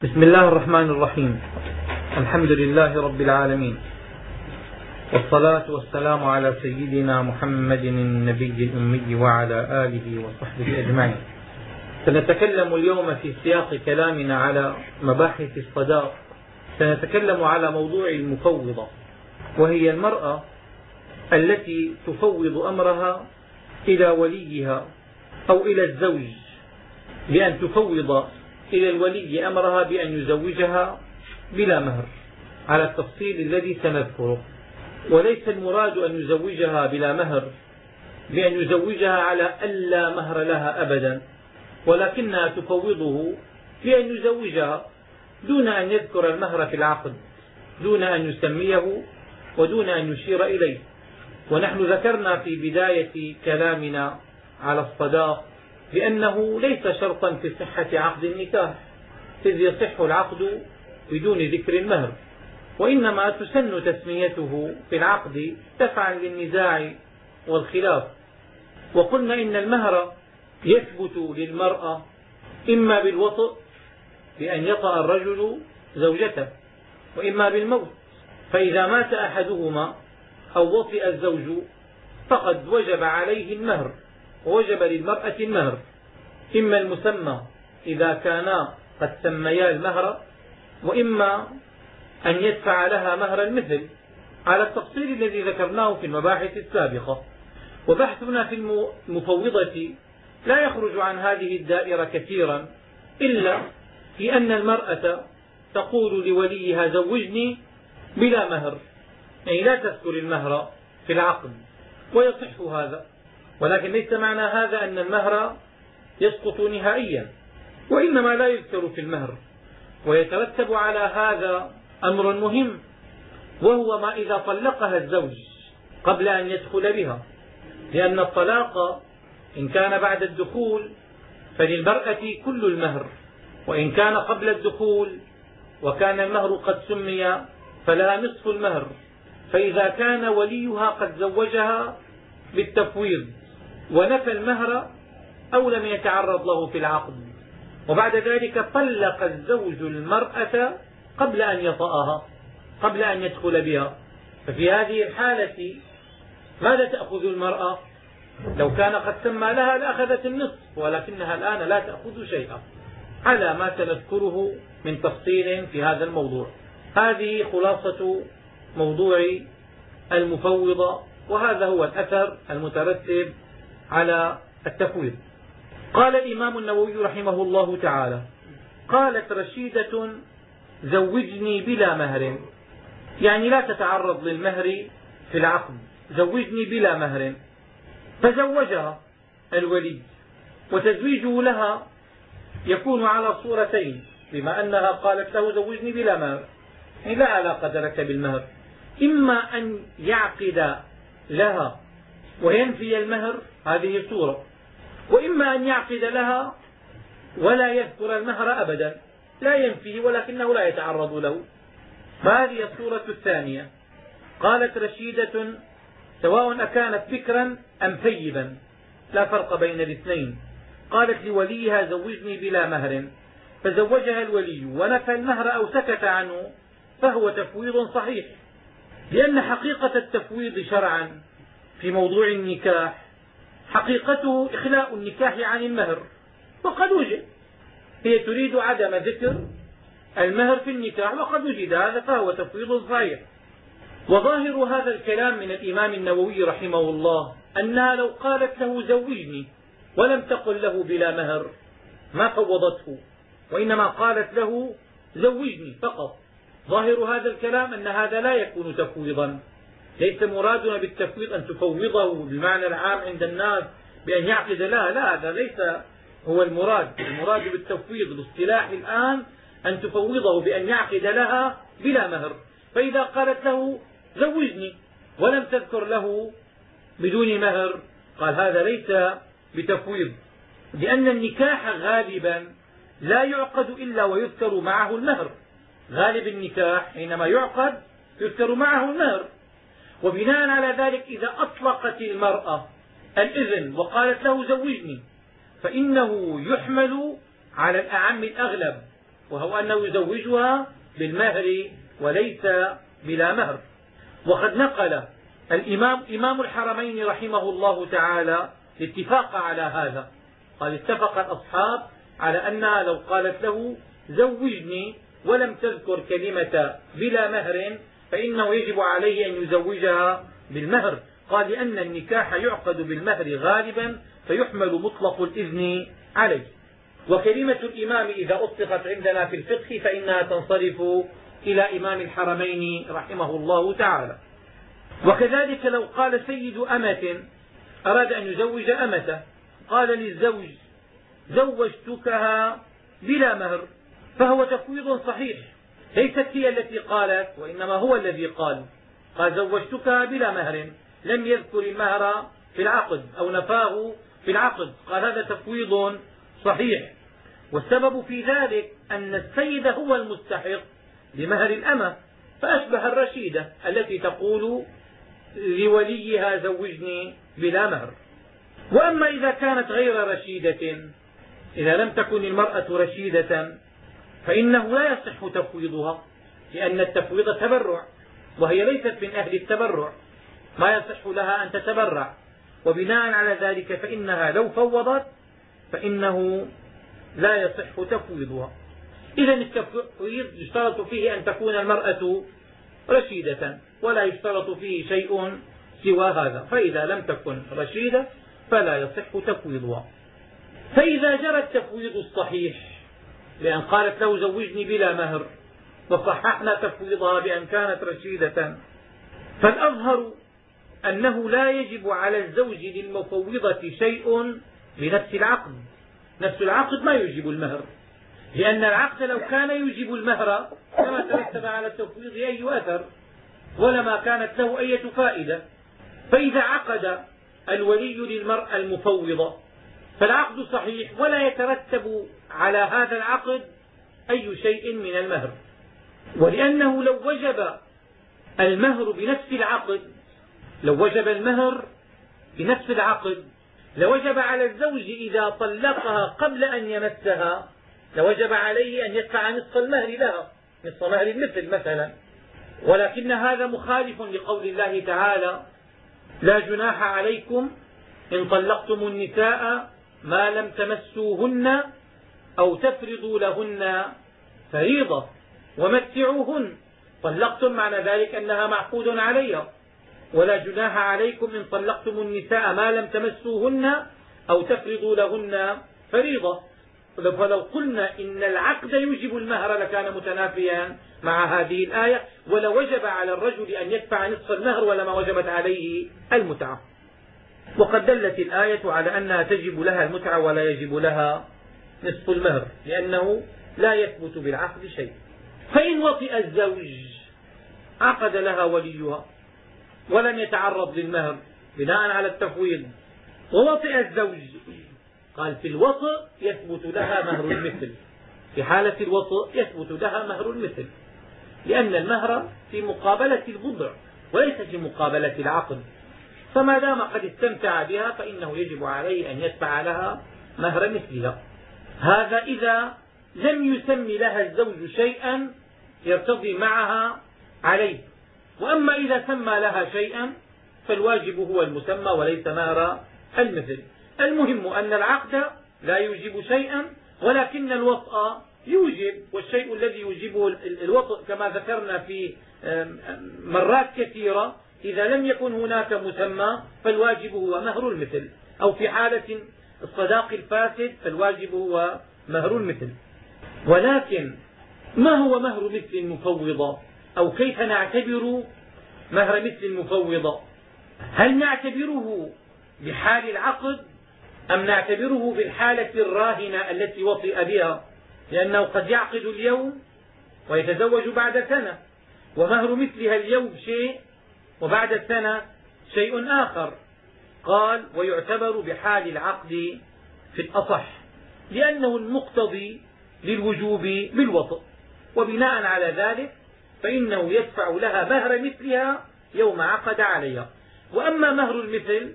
بسم الله الرحمن الرحيم. الحمد لله رب العالمين. والصلاة والسلام على سيدنا محمد النبي الأمي وعلى آله وصحبه أجمعين. سنتكلم اليوم في سياق كلامنا على مباحث الصداق. سنتكلم على موضوع المفوضة وهي المرأة التي تفوض أمرها إلى وليها أو إلى الزوج بأن تفوض إلى الولي أمرها بأن يزوجها بلا مهر على التفصيل الذي سنذكره. وليس المراد أن يزوجها بلا مهر بأن يزوجها على ألا مهر لها أبدا ولكنها تفوضه بأن يزوجها دون أن يذكر المهر في العقد دون أن يسميه ودون أن يشير إليه. ونحن ذكرنا في بداية كلامنا على الصداق بأنه ليس شرطا في صحة عقد النكاح. إذ يصح العقد بدون ذكر المهر. وإنما تسن تسميته في العقد دفعا للنزاع والخلاف. وقلنا إن المهر يثبت للمرأة إما بالوطء بأن يطأ الرجل زوجته وإما بالموت. فإذا مات أحدهما أو وطئ الزوج فقد وجب عليه المهر ووجب للمرأة المهر. إما المسمى إذا كانا قد سميا المهر وإما أن يدفع لها مهر المثل على التفصيل الذي ذكرناه في المباحث السابقة. وبحثنا في المفوضة لا يخرج عن هذه الدائرة كثيرا إلا في أن المرأة تقول لوليها زوجني بلا مهر يعني لا تذكر المهر في العقد ويصح هذا. ولكن ليس معنى هذا أن المهر يسقط نهائيا وإنما لا يذكر في المهر. ويترتب على هذا أمر مهم وهو ما إذا طلقها الزوج قبل أن يدخل بها. لأن الطلاق إن كان بعد الدخول فللمرأة كل المهر وإن كان قبل الدخول وكان المهر قد سمي فلها نصف المهر. فإذا كان وليها قد زوجها بالتفويض ونفى المهر أو لم يتعرض له في العقد. وبعد ذلك طلق الزوج المرأة قبل أن يطأها قبل أن يدخل بها. ففي هذه الحالة ماذا تأخذ المرأة؟ لو كان قد سمى لها لأخذت النصف ولكنها الآن لا تأخذ شيئا. على ما سنذكره من تفصيل في هذا الموضوع. هذه خلاصة موضوع المفوضة وهذا هو الأثر المترتب على التفويض. قال الإمام النووي رحمه الله تعالى قالت رشيدة زوجني بلا مهر. يعني لا تتعرض للمهر في العقد زوجني بلا مهر. فزوجها الولي وتزويجه لها يكون على صورتين بما أنها قالت له زوجني بلا مهر. يعني لا علاقة لك بالمهر. إما أن يعقد لها وينفي المهر هذه صورة وإما أن يعقد لها ولا يذكر المهر أبدا لا ينفيه ولكنه لا يتعرض له. فهذه الصورة الثانية. قالت رشيدة سواء أكانت بكرا أم ثيبا. لا فرق بين الاثنين. قالت لوليها زوجني بلا مهر. فزوجها الولي ونفى المهر أو سكت عنه فهو تفويض صحيح. لأن حقيقة التفويض شرعا في موضوع النكاح حقيقته إخلاء النكاح عن المهر. وقد وجد. هي تريد عدم ذكر المهر في النكاح وقد وجد هذا فهو تفويض صحيح. وظاهر هذا الكلام من الإمام النووي رحمه الله أنها لو قالت له زوجني ولم تقل له بلا مهر ما فوضته وإنما قالت له زوجني فقط. ظاهر هذا الكلام أن هذا لا يكون تفويضا. ليس مرادنا بالتفويض أن تفوضه بالمعنى العام عند الناس بأن يعقد. لها لا هذا ليس هو المراد. المراد بالتفويض بالاصطلاح الآن أن تفوضه بأن يعقد لها بلا مهر. فإذا قالت له زوجني ولم تذكر له بدون مهر قال هذا ليس بتفويض. لأن النكاح غالبا لا يعقد إلا ويذكر معه المهر. غالب النكاح حينما يعقد يذكر معه المهر. وبناء على ذلك إذا أطلقت المرأة الإذن وقالت له زوجني فإنه يحمل على الأعم الأغلب وهو أنه يزوجها بالمهر وليس بلا مهر. وقد نقل الإمام إمام الحرمين رحمه الله تعالى الاتفاق على هذا. قال اتفق الأصحاب على أنها لو قالت له زوجني ولم تذكر كلمة بلا مهر فإنه يجب عليه أن يزوجها بالمهر. قال لأن النكاح يعقد بالمهر غالبا فيحمل مطلق الإذن عليه. وكلمة الإمام إذا أطلقت عندنا في الفقه فإنها تنصرف إلى إمام الحرمين رحمه الله تعالى. وكذلك لو قال سيد أمة أراد أن يزوج أمته قال للزوج زوجتكها بلا مهر فهو تفويض صحيح. ليست هي التي قالت وإنما هو الذي قال. قال زوجتكها بلا مهر لم يذكر المهر في العقد أو نفاه في العقد. قال هذا تفويض صحيح. والسبب في ذلك أن السيد هو المستحق لمهر الأمة فأشبه الرشيدة التي تقول لوليها زوجني بلا مهر. وأما إذا كانت غير رشيدة إذا لم تكن المرأة رشيدة فإنه لا يصح تفويضها لأن التفويض تبرع وهي ليست من أهل التبرع. ما يصح لها أن تتبرع. وبناء على ذلك فإنها لو فوضت فإنه لا يصح تفويضها. إذا التفويض يشترط فيه أن تكون المرأة رشيدة ولا يشترط فيه شيء سوى هذا. فإذا لم تكن رشيدة فلا يصح تفويضها. فإذا جرى التفويض الصحيح بأن قالت له زوجني بلا مهر وصححنا تفويضها بأن كانت رشيدة. فالأظهر أنه لا يجب على الزوج للمفوضة شيء بنفس العقد. نفس العقد ما يجب المهر. لأن العقد لو كان يجب المهر كما ترتب على التفويض أي أثر ولما كانت له أية فائدة. فإذا عقد الولي للمرأة المفوضة فالعقد صحيح ولا يترتب على هذا العقد أي شيء من المهر. ولأنه لو وجب المهر بنفس العقد لو وجب المهر بنفس العقد لوجب على الزوج إذا طلقها قبل أن يمسها لوجب عليه أن يدفع نصف المهر لها نصف مهر المثل مثلا. ولكن هذا مخالف لقول الله تعالى لا جناح عليكم إن طلقتم النساء ما لم تمسوهن أو تفرضوا لهن فريضة ومتعوهن. طلقتم معنى ذلك أنها معقود عليها. ولا جناح عليكم إن طلقتم النساء ما لم تمسوهن أو تفرضوا لهن فريضة. فلو قلنا إن العقد يوجب المهر لكان متنافيا مع هذه الآية ولوجب على الرجل أن يدفع نصف المهر ولما وجبت عليه المتعة. وقد دلت الآية على أنها تجب لها المتعة ولا يجب لها نصف المهر لأنه لا يثبت بالعقد شيء. فإن وطئ الزوج عقد لها وليها ولم يتعرض للمهر بناء على التفويض. ووطئ الزوج قال في الوطء يثبت لها مهر المثل. في حالة الوطء يثبت لها مهر المثل. لأن المهر في مقابلة البضع وليس في مقابلة العقد. فما دام قد استمتع بها فإنه يجب عليه أن يدفع لها مهر مثلها. هذا إذا لم يسم لها الزوج شيئا يرتضي معها عليه. وأما إذا سمى لها شيئا فالواجب هو المسمى وليس مهر المثل. المهم أن العقد لا يوجب شيئا ولكن الوطء يوجب والشيء الذي يوجبه الوطء كما ذكرنا في مرات كثيرة إذا لم يكن هناك مسمى فالواجب هو مهر المثل. أو في حالة الصداق الفاسد فالواجب هو مهر المثل. ولكن ما هو مهر مثل المفوضة أو كيف نعتبر مهر مثل المفوضة هل نعتبره بحال العقد أم نعتبره بالحالة الراهنة التي وطئ بها؟ لأنه قد يعقد اليوم ويتزوج بعد سنة. ومهر مثلها اليوم شيء وبعد السنة شيء آخر. قال ويعتبر بحال العقد في الأصح لأنه المقتضي للوجوب بالوطء. وبناء على ذلك فإنه يدفع لها مهر مثلها يوم عقد عليها. وأما مهر المثل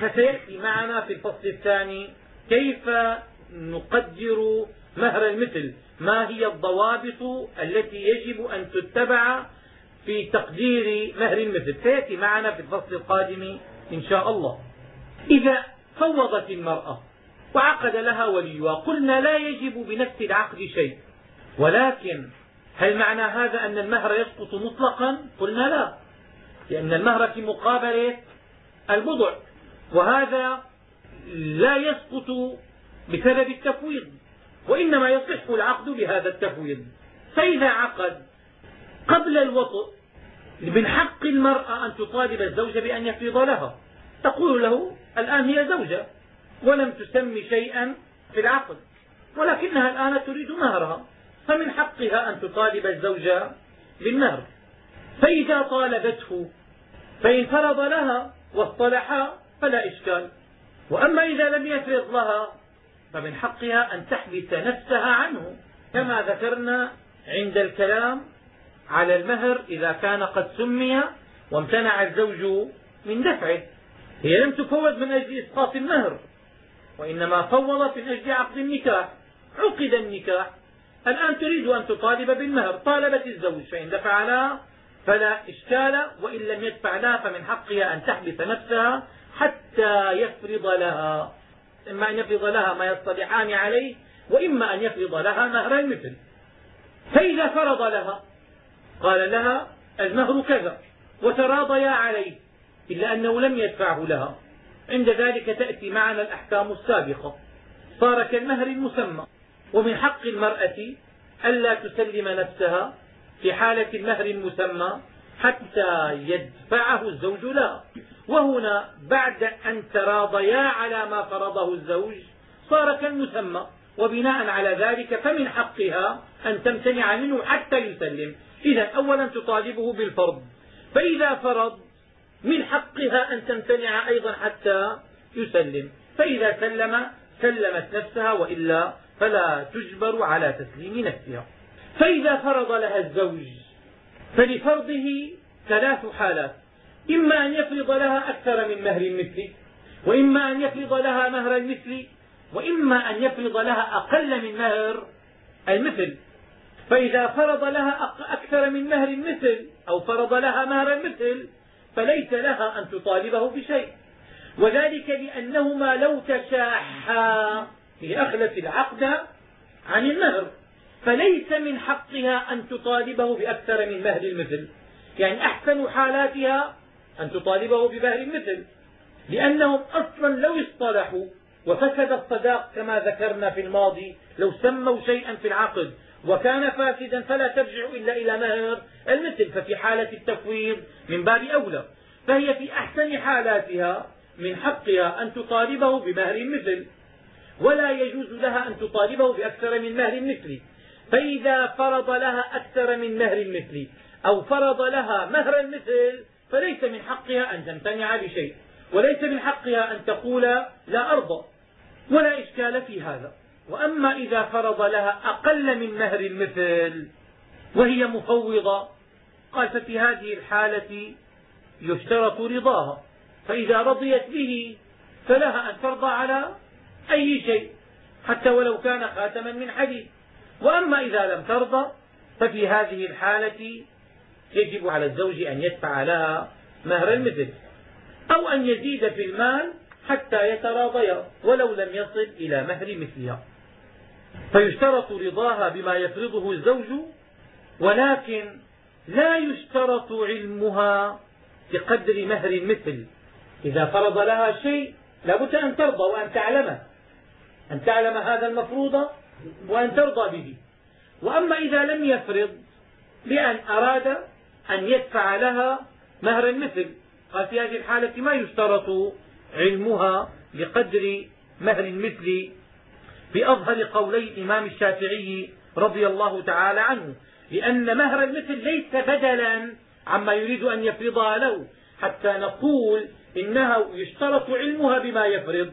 فسيأتي معنا في الفصل الثاني كيف نقدر مهر المثل؟ ما هي الضوابط التي يجب أن تتبع في تقدير مهر المثل؟ سيأتي معنا في الفصل القادم إن شاء الله. إذا فوضت المرأة وعقد لها وليها قلنا لا يجب بنفس العقد شيء. ولكن هل معنى هذا أن المهر يسقط مطلقا؟ قلنا لا. لأن المهر في مقابلة البضع وهذا لا يسقط بسبب التفويض. وإنما يصح العقد بهذا التفويض. فإذا عقد قبل الوطء من حق المرأة أن تطالب الزوج بأن يفرض لها. تقول له الآن هي زوجة ولم تسمي شيئا في العقد ولكنها الآن تريد مهرها فمن حقها أن تطالب الزوج بالمهر. فإذا طالبته فإن فرض لها واصطلحا فلا إشكال. وأما إذا لم يفرض لها فمن حقها أن تحبس نفسها عنه كما ذكرنا عند الكلام على المهر إذا كان قد سمي وامتنع الزوج من دفعه. هي لم تفوض من أجل إسقاط المهر وإنما فوضت من أجل عقد النكاح. عقد النكاح. الآن تريد أن تطالب بالمهر. طالبت الزوج فإن دفع لها فلا إشكال. وإن لم يدفع لها فمن حقها أن تحبس نفسها حتى يفرض لها. إما أن يفرض لها ما يصطلحان عليه وإما أن يفرض لها مهر المثل. فإذا فرض لها قال لها المهر كذا وتراضيا عليه إلا أنه لم يدفعه لها. عند ذلك تأتي معنا الأحكام السابقة. صار كالمهر المسمى. ومن حق المرأة ألا تسلم نفسها في حالة المهر المسمى حتى يدفعه الزوج لها. وهنا بعد أن تراضيا على ما فرضه الزوج صار كالمسمى. وبناء على ذلك فمن حقها أن تمتنع منه حتى يسلم. إذا أولا تطالبه بالفرض فإذا فرض من حقها أن تمتنع أيضا حتى يسلم. فإذا سلم سلمت نفسها وإلا فلا تجبر على تسليم نفسها. فإذا فرض لها الزوج فلفرضه ثلاث حالات. إما أن يفرض لها أكثر من مهر المثل وإما أن يفرض لها مهر المثل وإما أن يفرض لها أقل من مهر المثل. فإذا فرض لها أكثر من مهر المثل أو فرض لها مهر المثل فليس لها أن تطالبه بشيء. وذلك لأنهما لو تشاحا لأخلت العقد عن المهر فليس من حقها أن تطالبه بأكثر من مهر المثل. يعني أحسن حالاتها أن تطالبه بمهر المثل. لأنهم أصلا لو اصطلحوا وفسد الصداق كما ذكرنا في الماضي لو سموا شيئا في العقد وكان فاسدا فلا ترجع إلا إلى مهر. المثل ففي حالة التفويض من باب أولى فهي في أحسن حالاتها من حقها أن تطالبه بمهر المثل ولا يجوز لها أن تطالبه بأكثر من مهر المثل فإذا فرض لها أكثر من مهر المثل أو فرض لها مهر المثل فليس من حقها أن تمتنع بشيء وليس من حقها أن تقول لا أرضى ولا إشكال في هذا. وأما إذا فرض لها أقل من مهر المثل وهي مفوضة قال ففي هذه الحالة يشترط رضاها. فإذا رضيت به فلها أن ترضى على أي شيء حتى ولو كان خاتما من حديد وأما إذا لم ترضى ففي هذه الحالة يجب على الزوج أن يدفع لها مهر المثل أو أن يزيد في المال حتى يتراضيا ولو لم يصل إلى مهر مثلها. فيشترط رضاها بما يفرضه الزوج ولكن لا يشترط علمها بقدر مهر المثل. إذا فرض لها شيء لا بد أن ترضى وأن تعلمه أن تعلم هذا المفروض وأن ترضى به. وأما إذا لم يفرض بأن أراد أن يدفع لها مهر المثل قال في هذه الحالة ما يشترط علمها بقدر مهر المثل بأظهر قولي الإمام الشافعي رضي الله تعالى عنه لأن مهر المثل ليس بدلا عما يريد أن يفرضها له حتى نقول إنها يشترط علمها بما يفرض.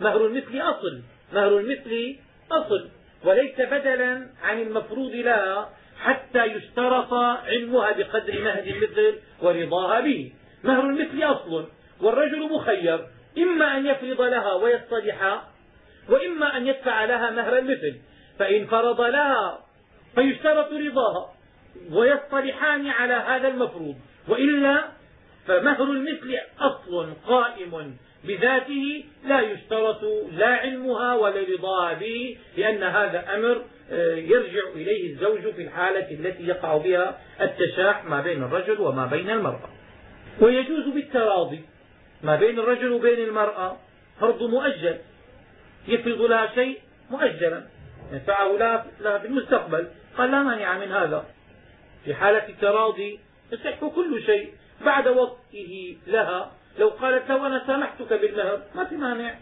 مهر المثل أصل مهر المثل أصل وليس بدلا عن المفروض لها حتى يشترط علمها بقدر مهر المثل ورضاها به. مهر المثل أصل والرجل مخير إما أن يفرض لها ويصطلحا وإما أن يدفع لها مهر المثل فإن فرض لها فيشترط رضاها ويصطلحان على هذا المفروض. وإلا فمهر المثل أصل قائم بذاته لا يشترط لا علمها ولا رضاها به لأن هذا أمر آه، يرجع إليه الزوج في الحالة التي يقع بها التشاح ما بين الرجل وما بين المرأة. ويجوز بالتراضي ما بين الرجل وبين المرأة فرض مؤجل. يفرض لها شيء مؤجلا. ينفعه لها في المستقبل. قال لا مانع من هذا. في حالة التراضي يصح كل شيء. بعد وطئه لها. لو قالت له أنا سامحتك بالمهر ما في مانع.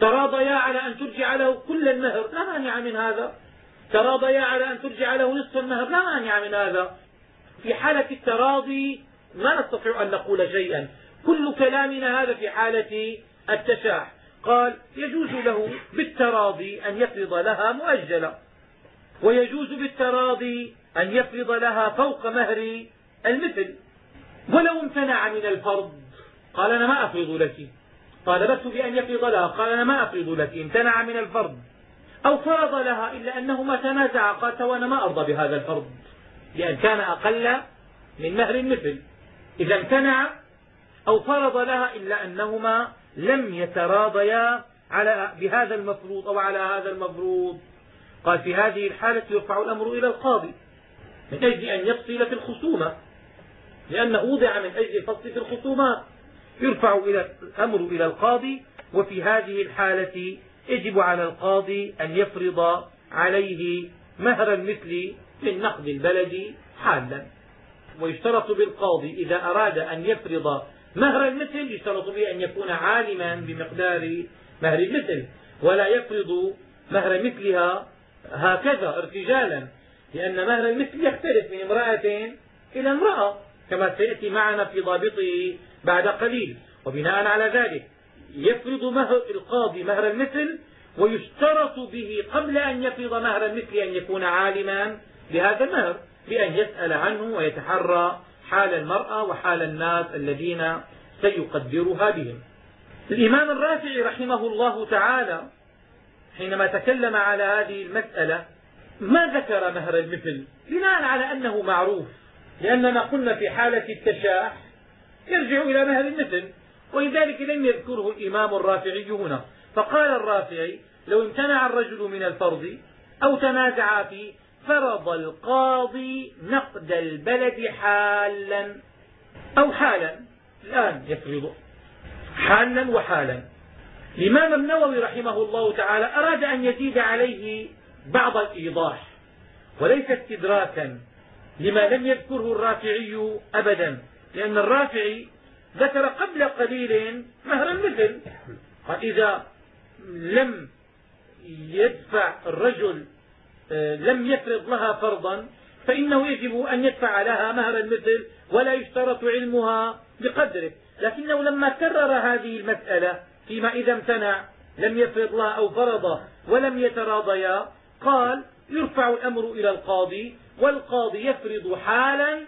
تراضيا على أن ترجع له كل المهر. لا مانع من هذا. تراضيا على أن ترجع له نصف المهر. لا مانع من هذا. في حالة التراضي ما نستطيع أن نقول شيئا. كل كلامنا هذا في حالة التشاح. قال يجوز له بالتراضي أن يفرض لها مؤجلا ويجوز بالتراضي أن يفرض لها فوق مهر المثل. ولو امتنع من الفرض قال أنا ما أفرض لك. طالبته بأن يفرض لها. قال أنا ما أفرض لك. امتنع من الفرض. أو فرض لها إلا أنهما تنازعا قالت وأنا ما أرضى بهذا الفرض. لأن كان أقل من مهر المثل. إذا امتنع أو فرض لها إلا أنهما لم يتراضيا على بهذا المفروض أو على هذا المفروض. قال في هذه الحالة يرفع الأمر إلى القاضي من أجل أن يفصل في الخصومة لأنه وضع من أجل الفصل في الخصومات يرفع إلى الأمر إلى القاضي وفي هذه الحالة يجب على القاضي أن يفرض عليه مهر المثل من نقد البلد حالا. ويشترط بالقاضي إذا أراد أن يفرض مهر المثل يشترط به أن يكون عالما بمقدار مهر المثل ولا يفرض مهر مثلها هكذا ارتجالا لأن مهر المثل يختلف من امرأة إلى امرأة كما سيأتي معنا في ضابطه بعد قليل. وبناء على ذلك يفرض مهر القاضي مهر المثل ويشترط به قبل أن يفرض مهر المثل أن يكون عالما بهذا المهر بأن يسأل عنه ويتحرى حال المرأة وحال الناس الذين سيقدرها بهم. الإمام الرافعي رحمه الله تعالى حينما تكلم على هذه المسألة ما ذكر مهر المثل بناء على أنه معروف لأننا قلنا في حالة التشاح يرجع إلى مهر المثل ولذلك لم يذكره الإمام الرافعي هنا. فقال الرافعي لو امتنع الرجل من الفرض أو تنازع فيه فرض القاضي نقد البلد حالا أو حالا. الآن يفرض حالا وحالا. الإمام النووي رحمه الله تعالى أراد أن يزيد عليه بعض الإيضاح وليس استدراكا لما لم يذكره الرافعي أبدا لأن الرافعي ذكر قبل قليل مهر المثل قال إذا لم يدفع الرجل لم يفرض لها فرضا فإنه يجب أن يدفع لها مهر المثل ولا يشترط علمها بقدره. لكنه لما كرر هذه المسألة فيما إذا امتنع لم يفرض لها أو فرض ولم يتراضيا قال يرفع الأمر إلى القاضي والقاضي يفرض حالا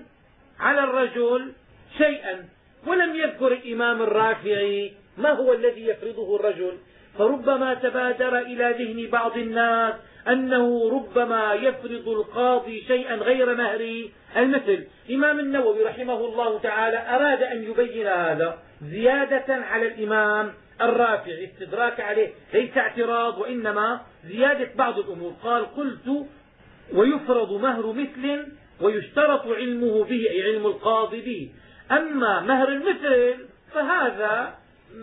على الرجل شيئا ولم يذكر الإمام الرافعي ما هو الذي يفرضه الرجل. فربما تبادر إلى ذهن بعض الناس أنه ربما يفرض القاضي شيئا غير مهر المثل الإمام النووي رحمه الله تعالى أراد أن يبين هذا زيادة على الإمام الرافعي استدراك عليه ليس اعتراض وإنما زيادة بعض الأمور. قال قلت ويفرض مهر مثل ويشترط علمه به أي علم القاضي به. أما مهر المثل فهذا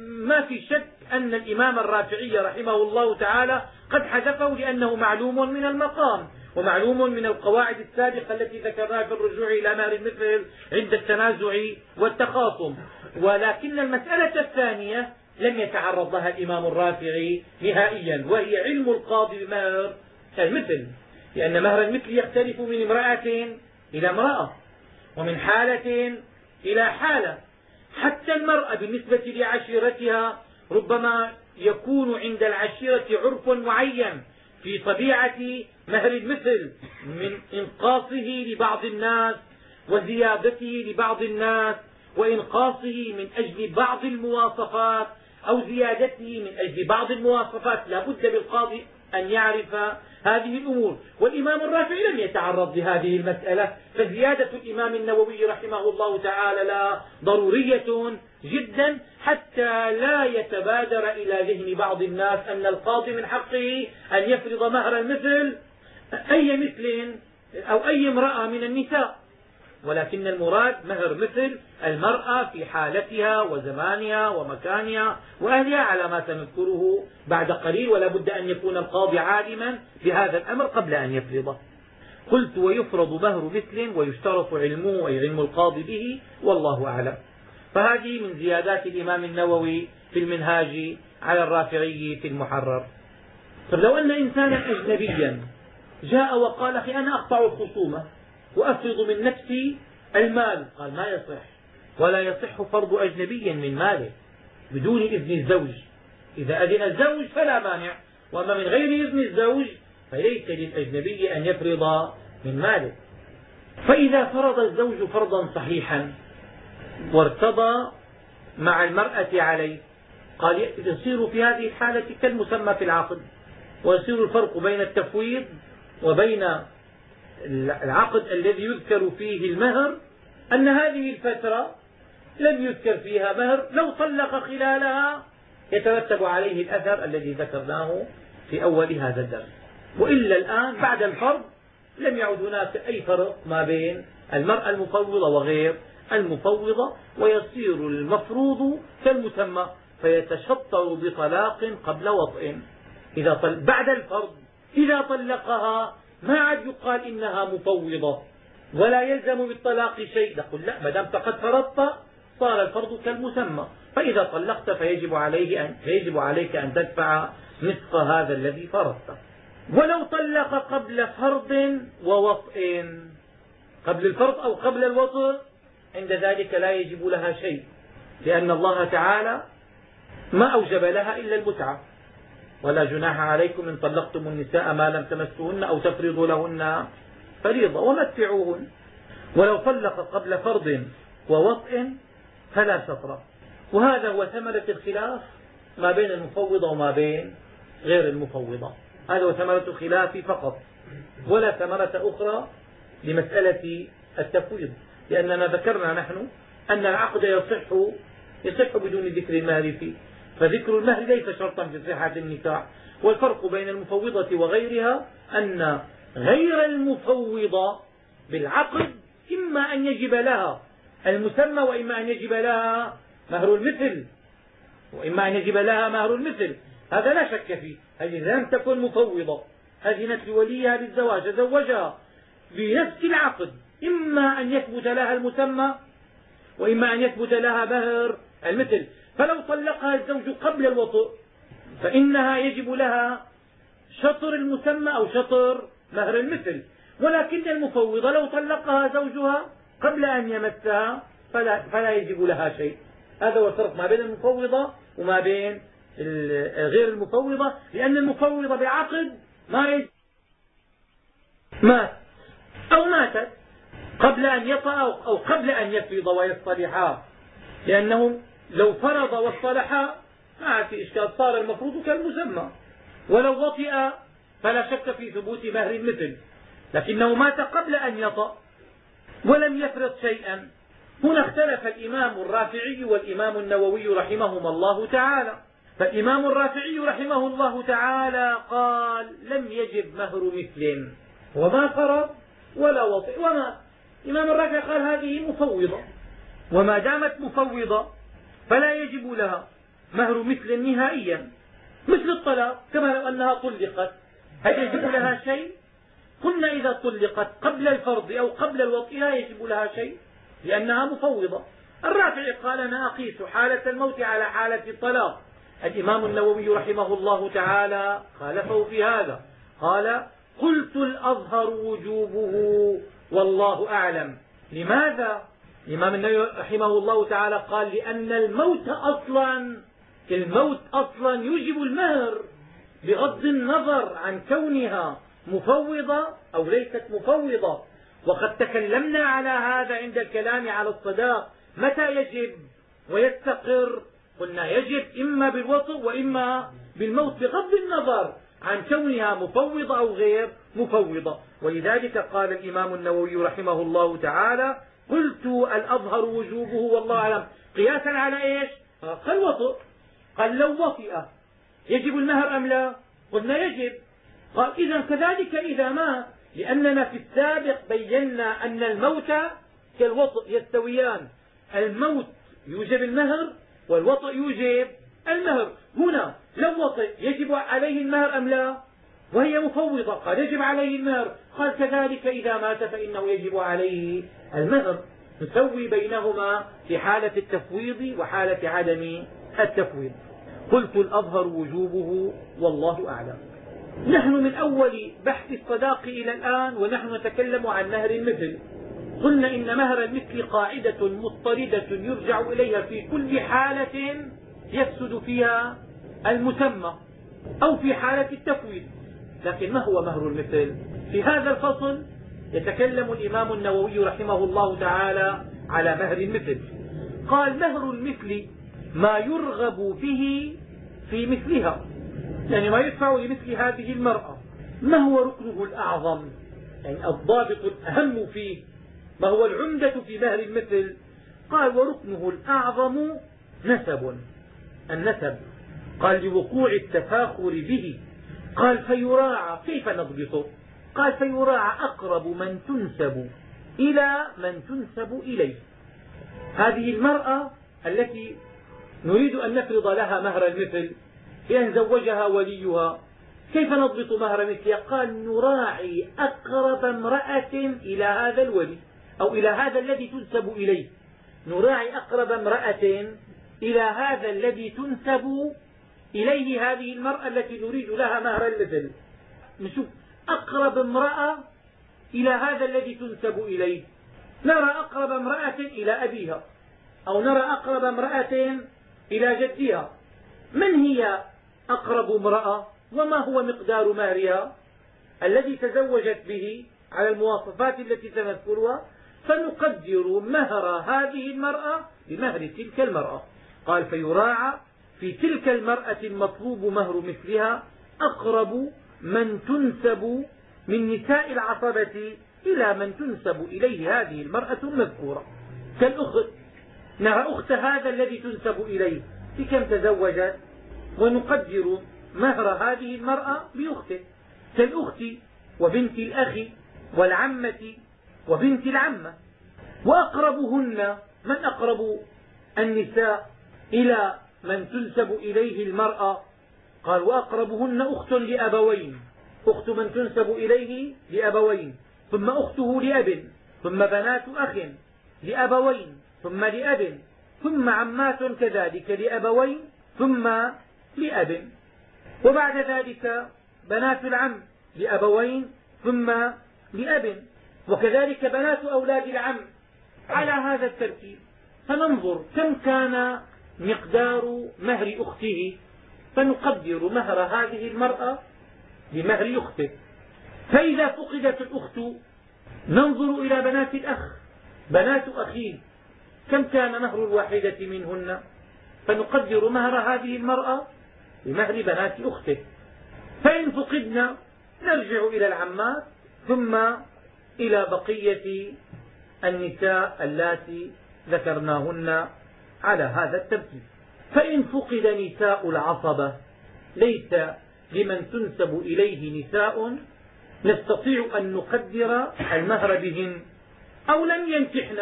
ما في شك أن الإمام الرافعي رحمه الله تعالى قد حذفه لأنه معلوم من المقام ومعلوم من القواعد السابقة التي ذكرناها في الرجوع إلى مهر المثل عند التنازع والتخاصم. ولكن المسألة الثانية لم يتعرض لها الإمام الرافعي نهائيا وهي علم القاضي بمهر المثل. لأن مهر المثل يختلف من امرأة إلى امرأة ومن حالة إلى حالة. حتى المرأة بالنسبة لعشيرتها ربما يكون عند العشيرة عرف معين في طبيعة مهر المثل من إنقاصه لبعض الناس وزيادته لبعض الناس وإنقاصه من أجل بعض المواصفات أو زيادته من أجل بعض المواصفات. لا بد بالقاضي أن يعرف هذه الأمور. والإمام الرافعي لم يتعرض لهذه المسألة فزيادة الإمام النووي رحمه الله تعالى لا ضرورية جدا حتى لا يتبادر إلى ذهن بعض الناس أن القاضي من حقه أن يفرض مهر المثل أي مثل أو أي امرأة من النساء. ولكن المراد مهر مثل المرأة في حالتها وزمانها ومكانها وأهلها على ما سنذكره بعد قليل ولا بد أن يكون القاضي عالما بهذا الأمر قبل أن يفرضه. قلت ويفرض مهر مثل ويشترط علمه أي علم القاضي به والله أعلم. فهذه من زيادات الإمام النووي في المنهاج على الرافعي في المحرر. طب لو أن إنسانا أجنبيا جاء وقال أخي أنا أقطع الخصومة وأفرض من نفسي المال. قال ما يصح. ولا يصح فرض أجنبي من ماله بدون إذن الزوج. إذا أذن الزوج فلا مانع وأما من غير إذن الزوج فليس للأجنبي أن يفرض من ماله. فإذا فرض الزوج فرضا صحيحا وارتضى مع المرأة عليه. قال يصير في هذه الحالة كالمسمى في العقد. ويصير الفرق بين التفويض وبين العقد الذي يذكر فيه المهر أن هذه الفترة لم يذكر فيها مهر لو طلق خلالها يترتب عليه الأثر الذي ذكرناه في أول هذا الدرس. وإلا الآن بعد الفرض لم يعد هناك أي فرق ما بين المرأة المفوضة وغير المفوضة ويصير المفروض كالمسمى فيتشطر بطلاق قبل وطئ إذا طل بعد الفرض إذا طلقها ما عاد يقال إنها مفوضة ولا يلزم بالطلاق شيء. نقول لا ما دام قد فرضت صار الفرض كالمسمى. فإذا طلقت فيجب, عليه أن فيجب عليك أن تدفع نصف هذا الذي فرضته ولو طلق قبل فرض ووطء قبل الفرض أو قبل الوطء عند ذلك لا يجب لها شيء لأن الله تعالى ما أوجب لها إلا المتعة. ولا جناح عليكم إن طلقتم النساء ما لم تمسوهن أو تفرضوا لهن فريضة ومتعوهن. ولو طلق قبل فرض ووطء فلا شطر. وهذا هو ثمرة الخلاف ما بين المفوضة وما بين غير المفوضة. هذا هو ثمرة الخلاف فقط ولا ثمرة أخرى لمسألة التفويض. لأننا ذكرنا نحن أن العقد يصح يصح بدون ذكر المال فيه. فذكر المهر ليس شرطا في صحة النكاح. والفرق بين المفوضة وغيرها أن غير المفوضة بالعقد إما أن يجب لها المسمى وإما أن يجب لها مهر المثل. وإما أن يجب لها مهر المثل. هذا لا شك فيه. هذه لم تكن مفوضة. أذنت لوليها بالزواج زوجها بنفس العقد. إما أن يثبت لها المسمى وإما أن يثبت لها مهر المثل. فلو طلقها الزوج قبل الوطء فإنها يجب لها شطر المسمى أو شطر مهر المثل. ولكن المفوضة لو طلقها زوجها قبل أن يمسها فلا, فلا يجب لها شيء. هذا هو الفرق ما بين المفوضة وما بين غير المفوضة لأن المفوضة بعقد ما مات أو ماتت. قبل أن يطأ أو قبل أن يفرض ويصطلحا لأنه لو فرض واصطلحا ما في إشكال صار المفروض كالمسمى. ولو وطئ فلا شك في ثبوت مهر المثل. لكنه مات قبل أن يطأ ولم يفرض شيئا. هنا اختلف الإمام الرافعي والإمام النووي رحمهما الله تعالى. فالإمام الرافعي رحمه الله تعالى قال لم يجب مهر مثل. وما فرض ولا وطئ. وما الإمام الرافعي قال هذه مفوضة. وما دامت مفوضة فلا يجب لها مهر مثل نهائيا. مثل الطلاق كما لو أنها طلقت. هل يجب لها شيء؟ قلنا إذا طلقت قبل الفرض أو قبل الوطء لا يجب لها شيء لأنها مفوضة. الرافعي قال أنا أقيس حالة الموت على حالة الطلاق. الإمام النووي رحمه الله تعالى خالفه في هذا. قال قلت الأظهر وجوبه. والله أعلم. لماذا؟ الإمام النووي رحمه الله تعالى قال لأن الموت أصلا الموت أصلا يوجب المهر بغض النظر عن كونها مفوضة أو ليست مفوضة. وقد تكلمنا على هذا عند الكلام على الصداق. متى يجب؟ ويستقر. قلنا يجب إما بالوطء وإما بالموت بغض النظر. عن كونها مفوضة أو غير مفوضة. ولذلك قال الإمام النووي رحمه الله تعالى قلت الأظهر وجوبه والله أعلم. قياسا على إيش؟ قال وطئ. قال لو وطئ. يجب المهر أم لا؟ قلنا يجب. قال إذا كذلك إذا مات لأننا في السابق بينا أن الموت كالوطئ يستويان. الموت يوجب المهر والوطئ يوجب المهر هنا لو وطئ يجب عليه المهر أم لا؟ وهي مفوضة قال يجب عليه المهر. قال كذلك إذا مات فإنه يجب عليه المهر. نسوي بينهما في حالة التفويض وحالة عدم التفويض. قلت الأظهر وجوبه والله أعلم. نحن من أول بحث الصداق إلى الآن ونحن نتكلم عن مهر المثل. قلنا إن مهر المثل قاعدة مضطردة يرجع إليها في كل حالة يفسد فيها المسمى أو في حالة التفويض. لكن ما هو مهر المثل؟ في هذا الفصل يتكلم الإمام النووي رحمه الله تعالى على مهر المثل. قال مهر المثل ما يرغب به في مثلها يعني ما يدفع لمثل هذه المرأة. ما هو ركنه الأعظم؟ يعني الضابط الأهم فيه. ما هو العمدة في مهر المثل؟ قال وركنه الأعظم نسب. النسب. قال لوقوع التفاخر به. قال فيراعى كيف نضبطه قال فيراعى أقرب من تنسب إلى من تنسب إليه. هذه المرأة التي نريد أن نفرض لها مهر المثل بأن زوجها وليها. كيف نضبط مهر مثلها؟ قال نراعي أقرب امرأة إلى هذا الولي أو إلى هذا الذي تنسب إليه. نراعي أقرب امرأة إلى هذا الذي تنسب إليه هذه المرأة التي نريد لها مهر المثل نشوف. أقرب امرأة إلى هذا الذي تنسب إليه. نرى أقرب امرأة إلى أبيها. أو نرى أقرب امرأة إلى جدها. من هي أقرب امرأة؟ وما هو مقدار مهرها؟ الذي تزوجت به على المواصفات التي سنذكرها. فنقدر مهر هذه المرأة بمهر تلك المرأة. قال فيراعى في تلك المرأة المطلوب مهر مثلها أقرب من تنسب من نساء العصبة إلى من تنسب إليه هذه المرأة المذكورة. كالأخت نرى أخت هذا الذي تنسب إليه. بكم تزوجت؟ ونقدر مهر هذه المرأة بأخته. كالأخت وبنت الأخ والعمة وبنت العمة. وأقربهن من أقرب النساء؟ إلى من تنسب إليه المرأة. قال وأقربهن أخت لأبوين. أخت من تنسب إليه لأبوين ثم أخته لأب ثم بنات أخ لأبوين ثم لأب ثم عمات كذلك لأبوين ثم لأب. وبعد ذلك بنات العم لأبوين ثم لأب. وكذلك بنات أولاد العم. على هذا الترتيب فننظر كم كان مقدار مهر أخته فنقدر مهر هذه المرأة بمهر أخته. فإذا فقدت الأخت ننظر إلى بنات الأخ. بنات أخيه كم كان مهر الواحدة منهن؟ فنقدر مهر هذه المرأة بمهر بنات أخته. فإن فقدنا نرجع إلى العمات ثم إلى بقية النساء اللاتي ذكرناهن. على هذا الترتيب. فإن فقد نساء العصبة ليس لمن تنسب إليه نساء نستطيع أن نقدر المهر بهن. أو لم ينكحن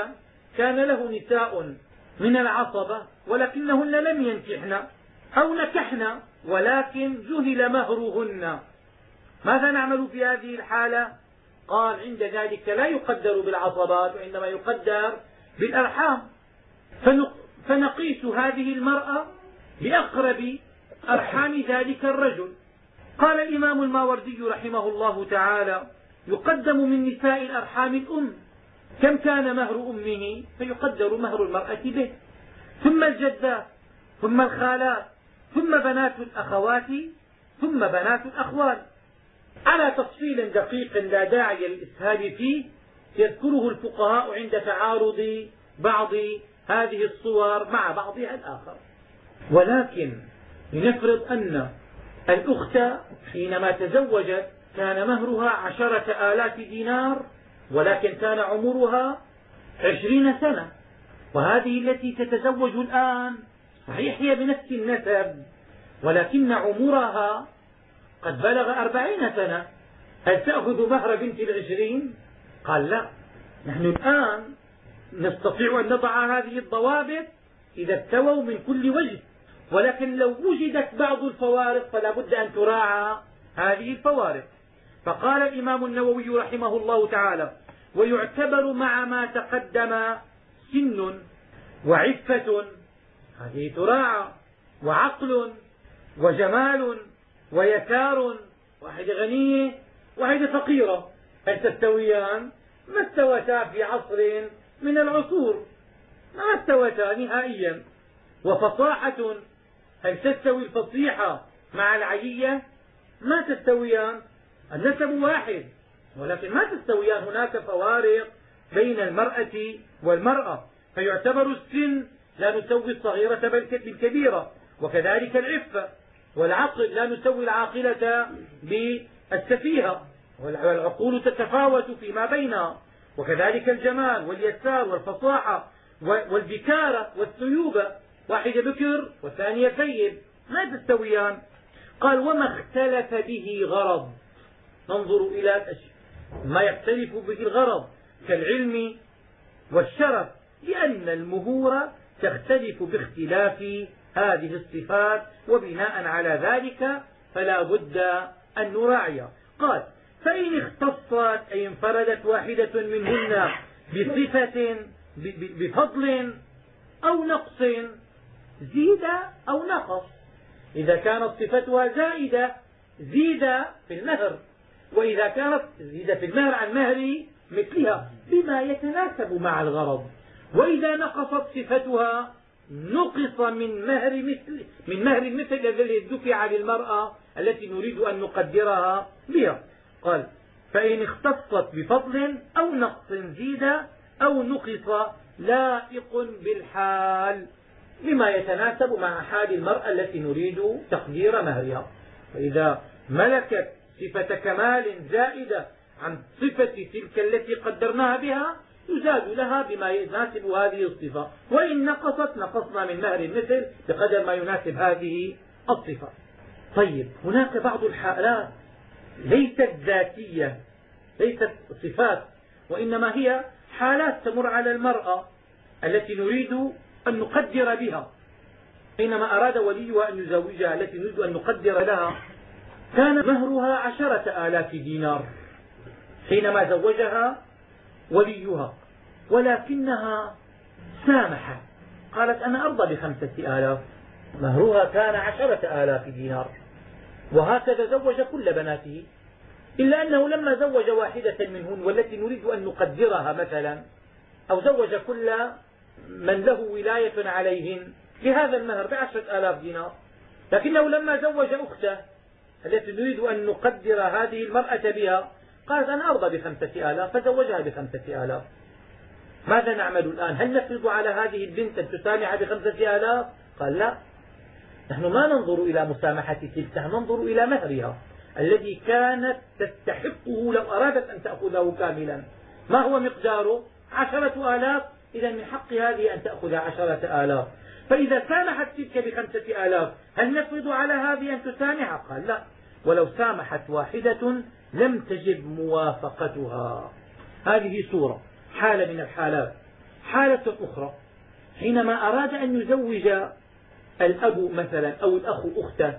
كان له نساء من العصبة ولكنهن لم ينكحن. أو نكحن ولكن جهل مهرهن. ماذا نعمل في هذه الحالة؟ قال عند ذلك لا يقدر بالعصبات وإنما يقدر بالأرحام. فنقيس هذه المرأة بأقرب أرحام ذلك الرجل. قال الإمام الماوردي رحمه الله تعالى يقدم من نساء الأرحام الأم كم كان مهر أمه؟ فيقدر مهر المرأة به. ثم الجدات ثم الخالات ثم بنات الأخوات ثم بنات الأخوال على تفصيل دقيق لا داعي للإسهاب فيه يذكره الفقهاء عند تعارض بعض هذه الصور مع بعضها الآخر. ولكن لنفرض أن الأخت حينما تزوجت كان مهرها عشرة آلاف دينار ولكن كان عمرها عشرين سنة. وهذه التي تتزوج الآن صحيح هي بنفس النسب ولكن عمرها قد بلغ أربعين سنة. هل تأخذ مهر بنت العشرين؟ قال لا. نحن الآن نستطيع أن نضع هذه الضوابط إذا استووا من كل وجه. ولكن لو وجدت بعض الفوارق فلا بد أن تراعى هذه الفوارق. فقال الإمام النووي رحمه الله تعالى ويعتبر مع ما تقدم سن وعفة هذه تراعى وعقل وجمال ويسار واحدة غنية واحدة فقيرة هل تستويان؟ ما استوتا في عصر من العصور ما استوتا نهائيا. وفصاحة هل تستوي الفصيحة مع العيية ما تستويان النسب واحد ولكن ما تستويان هناك فوارق بين المرأة والمرأة. فيعتبر السن لا نسوي الصغيرة بالكبيرة وكذلك العفة والعقل لا نسوي العاقلة بالسفيهة والعقول تتفاوت فيما بينها. وكذلك الجمال واليسار والفصاحة والبكارة والثيوبة واحدة بكر والثانية ثيب ما تستويان؟ قال وما اختلف به غرض. ننظر إلى ما يختلف به الغرض كالعلم والشرف لأن المهور تختلف باختلاف هذه الصفات وبناء على ذلك فلا بد أن نراعي. قال فإن اختصت أي انفردت واحدة منهن بصفة بفضل أو نقص زيد أو نقص. إذا كانت صفتها زائدة زيد في المهر. وإذا كانت زيد في المهر عن مهر مثلها بما يتناسب مع الغرض. وإذا نقصت صفتها نقص من مهر مثل من مهر المثل الذي دفع للمرأة التي نريد أن نقدرها بها. قال فإن اختصت بفضل أو نقص زيد أو نقص لائق بالحال بما يتناسب مع حال المرأة التي نريد تقدير مهرها. فإذا ملكت صفة كمال زائدة عن صفة تلك التي قدرناها بها يزاد لها بما يناسب هذه الصفة. وإن نقصت نقصنا من مهر المثل بقدر ما يناسب هذه الصفة. طيب هناك بعض الحالات ليست ذاتية ليست صفات وإنما هي حالات تمر على المرأة التي نريد أن نقدر بها. حينما أراد وليها أن يزوجها التي نريد أن نقدر لها كان مهرها عشرة آلاف دينار حينما زوجها وليها ولكنها سامحت قالت أنا أرضى بخمسة آلاف. مهرها كان عشرة آلاف دينار. وهكذا زوج كل بناته إلا أنه لما زوج واحدة منهن والتي نريد أن نقدرها مثلا أو زوج كل من له ولاية عليهن بهذا المهر بعشرة آلاف دينار. لكنه لما زوج أخته التي نريد أن نقدر هذه المرأة بها قالت أنا أرضى بخمسة آلاف فزوجها بخمسة آلاف. ماذا نعمل الآن؟ هل نفرض على هذه البنت أن تسامح بخمسة آلاف؟ قال لا. نحن ما ننظر إلى مسامحة تلك ننظر إلى مهرها الذي كانت تستحقه لو أرادت أن تأخذه كاملا. ما هو مقداره؟ عشرة آلاف. إذا من حق هذه أن تأخذ عشرة آلاف. فإذا سامحت تلك بخمسة آلاف هل نفرض على هذه أن تسامح؟ قال لا. ولو سامحت واحدة لم تجب موافقتها. هذه صورة حالة من الحالات. حالة أخرى حينما أراد أن يزوج الأب مثلا أو الأخ أخته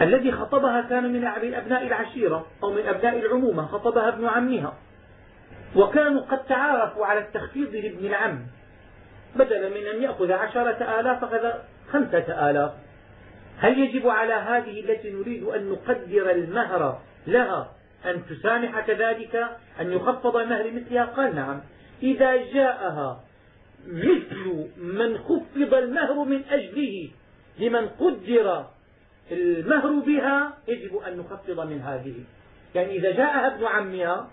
الذي خطبها كان من أبناء العشيرة أو من أبناء العمومة خطبها ابن عمها. وكانوا قد تعارفوا على التخفيض لابن العم. بدلا من أن يأخذ عشرة آلاف أخذ خمسة آلاف. هل يجب على هذه التي نريد أن نقدر المهر لها أن تسامح كذلك؟ أن يخفض المهر مثلها؟ قال نعم. إذا جاءها مثل من خفض المهر من أجله لمن قدر المهر بها يجب أن نخفض من هذه. يعني إذا جاءها ابن عمها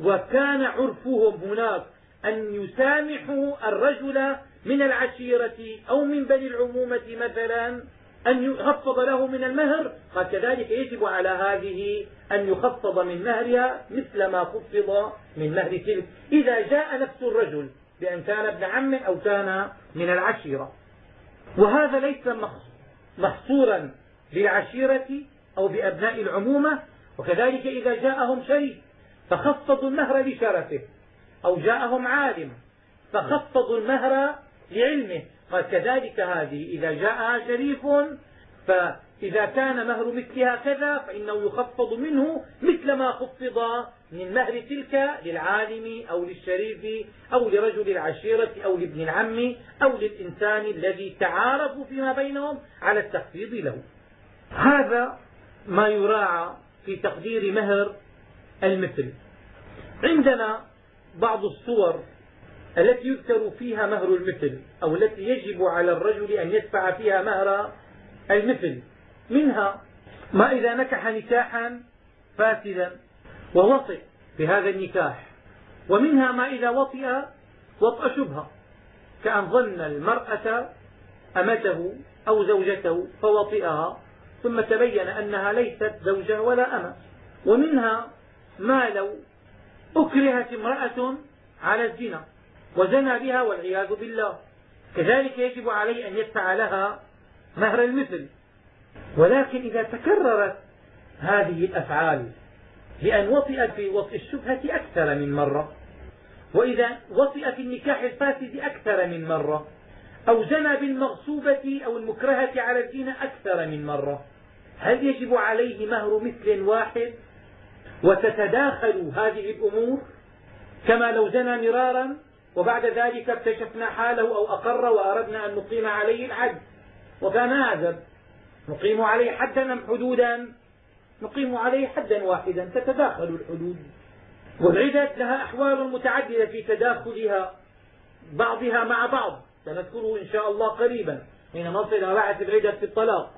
وكان عرفهم هناك أن يسامحوا الرجل من العشيرة أو من بني العمومة مثلا أن يخفض له من المهر قال كذلك يجب على هذه أن يخفض من مهرها مثل ما خفض من مهر تلك. إذا جاء نفس الرجل بأن كان ابن عم أو كان من العشيرة. وهذا ليس محصورا بالعشيرة أو بأبناء العمومة وكذلك إذا جاءهم شريك فخفضوا المهر لشرفه أو جاءهم عالم فخفضوا المهر لعلمه. قال كذلك هذه إذا جاءها شريف فإذا كان مهر مثلها كذا فإنه يخفض منه مثل ما خفض من مهر تلك للعالم أو للشريف أو لرجل العشيرة أو لابن العم أو للإنسان الذي تعارفوا فيما بينهم على التخفيض له. هذا ما يراعى في تقدير مهر المثل. عندنا بعض الصور التي يذكر فيها مهر المثل أو التي يجب على الرجل أن يدفع فيها مهر المثل. منها ما إذا نكح نكاحا فاسدا. ووطئ بهذا النكاح. ومنها ما إذا وطئ وطأ شبهة. كأن ظن المرأة أمته أو زوجته فوطئها ثم تبين أنها ليست زوجة ولا أمة ومنها ما لو أكرهت امرأة على الزنا وزنى بها والعياذ بالله. كذلك يجب عليه أن يدفع لها مهر المثل. ولكن إذا تكررت هذه الأفعال بأن وطئ في وطئ الشبهة أكثر من مرة. وإذا وطئ في النكاح الفاسد أكثر من مرة. أو زنى بالمغصوبة أو المكرهة على الدين أكثر من مرة. هل يجب عليه مهر مثل واحد؟ وتتداخل هذه الأمور كما لو زنى مرارا وبعد ذلك اكتشفنا حاله أو أقر وأردنا أن نقيم عليه الحد وكان أعزب نقيم عليه حدا أم حدودا؟ نقيم عليه حدا واحدا تتداخل الحدود. والعدد لها أحوال متعددة في تداخلها بعضها مع بعض. سنذكره إن شاء الله قريبا حين نصل إلى بحث العدد في الطلاق.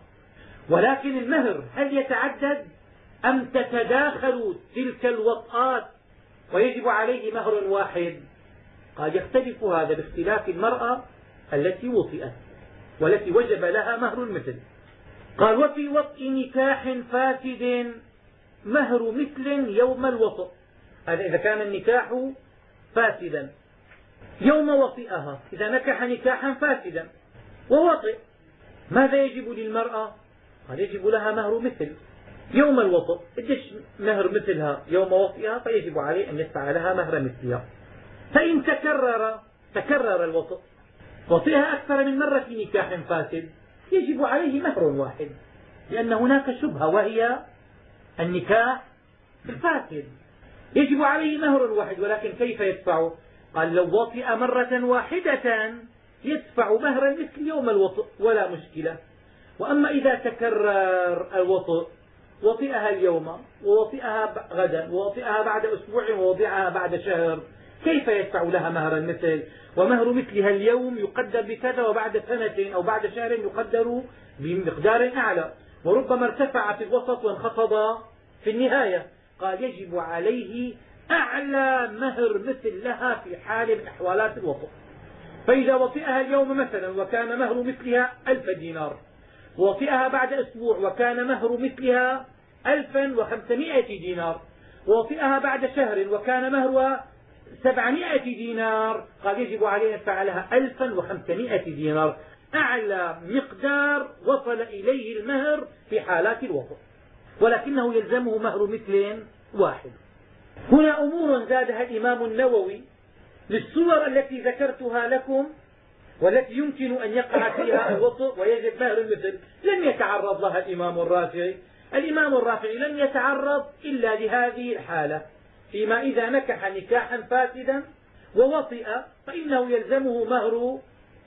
ولكن المهر هل يتعدد أم تتداخل تلك الوطئات ويجب عليه مهر واحد. قد يختلف هذا باختلاف المرأة التي وطئت والتي وجب لها مهر المثل قال وفي وطء نكاح فاسد مهر مثل يوم الوطء. هذا إذا كان النكاح فاسدا. يوم وطئها إذا نكح نكاحا فاسدا. ووطئ ماذا يجب للمرأة؟ قال يجب لها مهر مثل يوم الوطء. قديش مهر مثلها؟ يوم وطئها فيجب عليه أن يدفع لها مهر مثلها. فإن تكرر تكرر الوطء وطئها أكثر من مرة في نكاح فاسد. يجب عليه مهر واحد لأن هناك شبهة وهي النكاح الفاسد. يجب عليه مهر واحد ولكن كيف يدفع؟ قال لو وطئ مرة واحدة يدفع مهر مثل يوم الوطء ولا مشكلة. وأما إذا تكرر الوطء وطئها اليوم ووطئها غدا ووطئها بعد أسبوع ووضعها بعد شهر كيف يدفع لها مهر المثل؟ ومهر مثلها اليوم يقدر بكذا وبعد سنة أو بعد شهر يقدر بمقدار أعلى. وربما ارتفع في الوسط وانخفض في النهاية. قال يجب عليه أعلى مهر مثل لها في حال من أحوالات الوسط. فإذا وطئها اليوم مثلا وكان مهر مثلها ألف دينار ووطئها بعد أسبوع وكان مهر مثلها ألفا وخمسمائة دينار ووطئها بعد شهر وكان مهرها سبعمائة دينار. قال يجب عليه أن يدفع لها ألفا وخمسمائة دينار. أعلى مقدار وصل إليه المهر في حالات الوقف ولكنه يلزمه مهر مثل واحد. هنا أمور زادها الإمام النووي للصور التي ذكرتها لكم والتي يمكن أن يقع فيها الوطء ويجب مهر المثل. لم يتعرض لها الإمام الرافعي. الإمام الرافعي لم يتعرض إلا لهذه الحالة. فيما إذا نكح نكاحا فاسدا ووطئ فإنه يلزمه مهر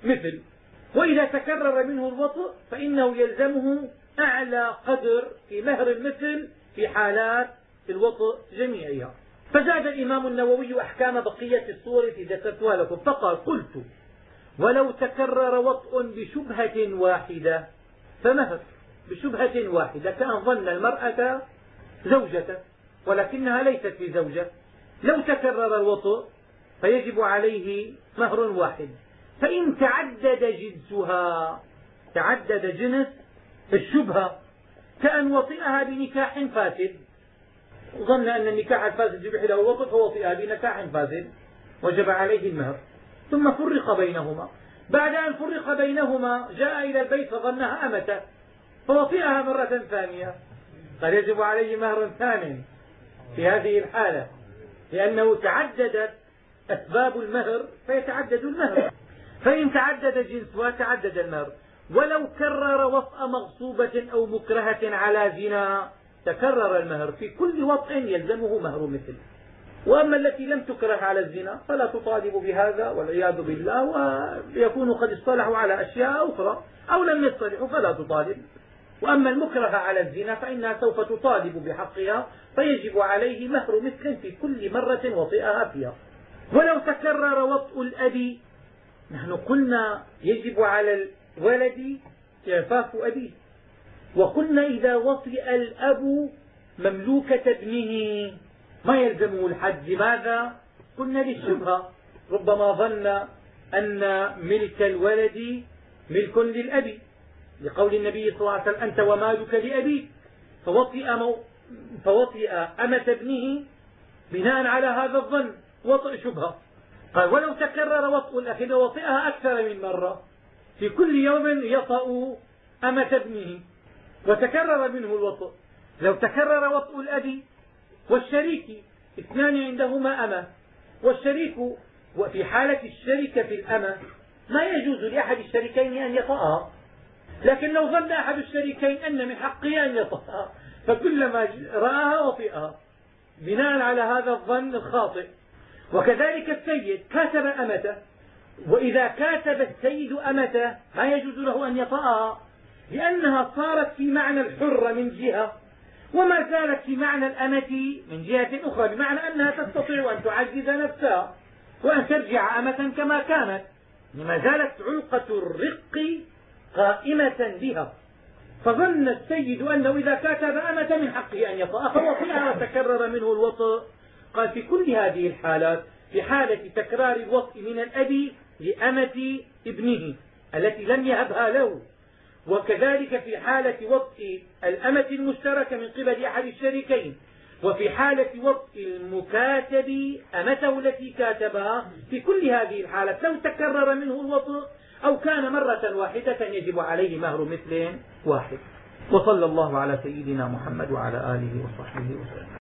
مثل. وإذا تكرر منه الوطء فإنه يلزمه أعلى قدر في مهر المثل في حالات الوطء جميعها. فزاد الإمام النووي أحكام بقية الصور التي ذكرتها لكم فقال قلت ولو تكرر وطء بشبهة واحدة فمهر بشبهة واحدة كأن ظن المرأة زوجة ولكنها ليست بزوجة لو تكرر الوطء فيجب عليه مهر واحد. فإن تعدد جنسها تعدد جنس الشبهة كأن وطئها بنكاح فاسد. ظن أن النكاح الفاسد يبيح له الوطء فوطئها بنكاح فاسد. وجب عليه المهر. ثم فرق بينهما. بعد أن فرق بينهما جاء إلى البيت فظنها أمتة. فوطئها مرة ثانية. قال يجب عليه مهر ثان في هذه الحالة لأنه تعددت أسباب المهر فيتعدد المهر. فإن تعدد جنسها تعدد المهر. ولو كرر وطأ مغصوبة أو مكرهة على زنا تكرر المهر. في كل وطء يلزمه مهر مثل. وأما التي لم تكره على الزنا فلا تطالب بهذا والعياذ بالله ويكون قد اصطلحوا على أشياء أخرى. أو لم يصطلحوا فلا تطالب. وأما المكره على الزنا فإنها سوف تطالب بحقها فيجب عليه مهر مثل في كل مرة وطئها فيها. ولو تكرر وطء الأب نحن قلنا يجب على الولد إعفاف أبيه. وقلنا إذا وطئ الأب مملوكة ابنه ما يلزمه الحد لماذا قلنا للشبهة ربما ظن أن ملك الولد ملك للأب. لقول النبي صلى الله عليه وسلم أنت ومالك لأبيك فوطئ, مو فوطئ أمة ابنه بناء على هذا الظن وطئ شبهة. قال ولو تكرر وطء الأخ وطئها أكثر من مرة. في كل يوم يطأ أمة ابنه. وتكرر منه الوطء لو تكرر وطء الأب والشريك اثنان عندهما أمة. والشريك وفي حالة الشركة في الأمة ما يجوز لأحد الشريكين أن يطأها. لكن لو ظن أحد الشريكين أن من حقه أن يطأها فكلما رآها وطئها. بناء على هذا الظن الخاطئ. وكذلك السيد كاتب أمته وإذا كاتب السيد أمته ما يجوز له أن يطأها؟ لأنها صارت في معنى الحر من جهة وما زالت في معنى الأمة من جهة أخرى بمعنى أنها تستطيع أن تعزز نفسها وأن ترجع أمة كما كانت. ما زالت علقة الرق قائمة بها. فظن السيد أنه إذا كاتب أمة من حقه أن يطأ فوطئها وتكرر منه الوطء. قال في كل هذه الحالات في حالة تكرار الوطء من الأب لأمة ابنه التي لم يهبها له. وكذلك في حالة وطء الأمة المشتركة من قبل أحد الشريكين. وفي حالة وطء المكاتب أمته التي كاتبها في كل هذه الحالات لو تكرر منه الوطء أو كان مرة واحدة يجب عليه مهر مثل واحد. وصلى الله على سيدنا محمد وعلى آله وصحبه وسلم.